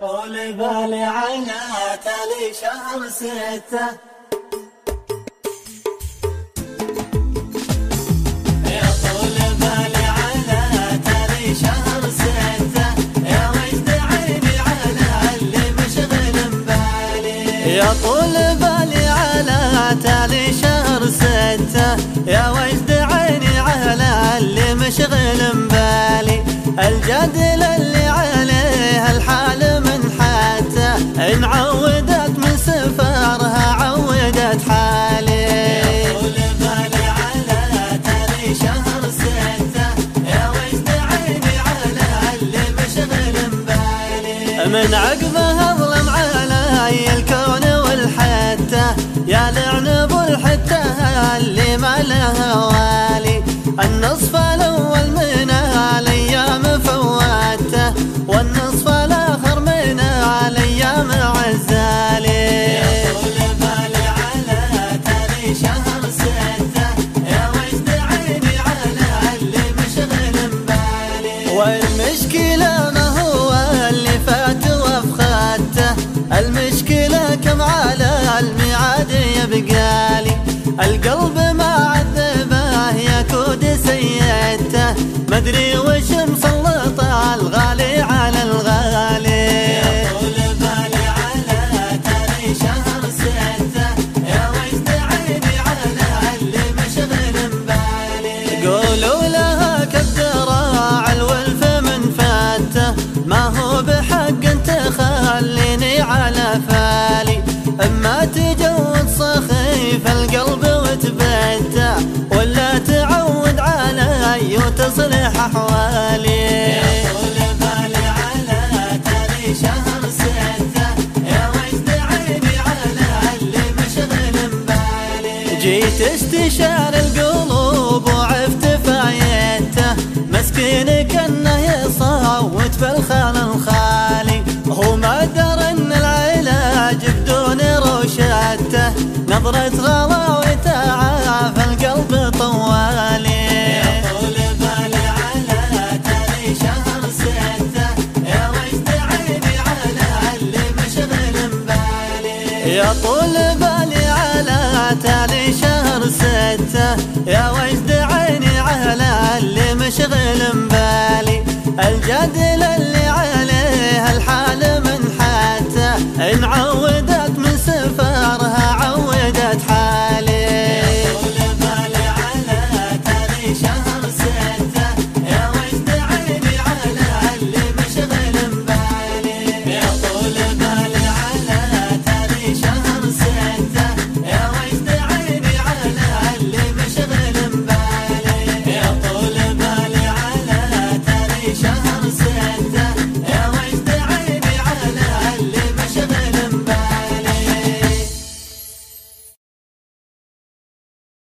طول بالي تالي شهر ستة يا طول بالي شهر ستة يا وجد عيني على اللي مشغل بالي يا طول بالي على شهر ستة يا وجد عيني على اللي مشغل بالي الجدل اللي إن عودت من سفرها عودت حالي. بالي على شهر ستة يا وجد عيني على اللي مشغل بالي من عقبها ظلم علي الكون والحتة يا لعنب الحتة اللي ما لها يبقالي القلب ما عذبه يكود سيدته مدري وش مسلط الغالي على الغالي. طول بالي على تالي شهر ستة يا على اللي مشغل بالي لها الولف من فاته. ما هو بحق على فالي. تجود علي وتصلح أحوالي. طول بالي على شهر ستة يا عيني على اللي مشغل بالي جيت استشار القلوب وعفت فايته. مسكين كانه يصوت في الخال الخالي. هو ما درى إن العلاج بدون روشته. نظرة غلا يا طول بالي على تالي شهر ستة. يا وجد عيني على اللي مشغل بالي الجدل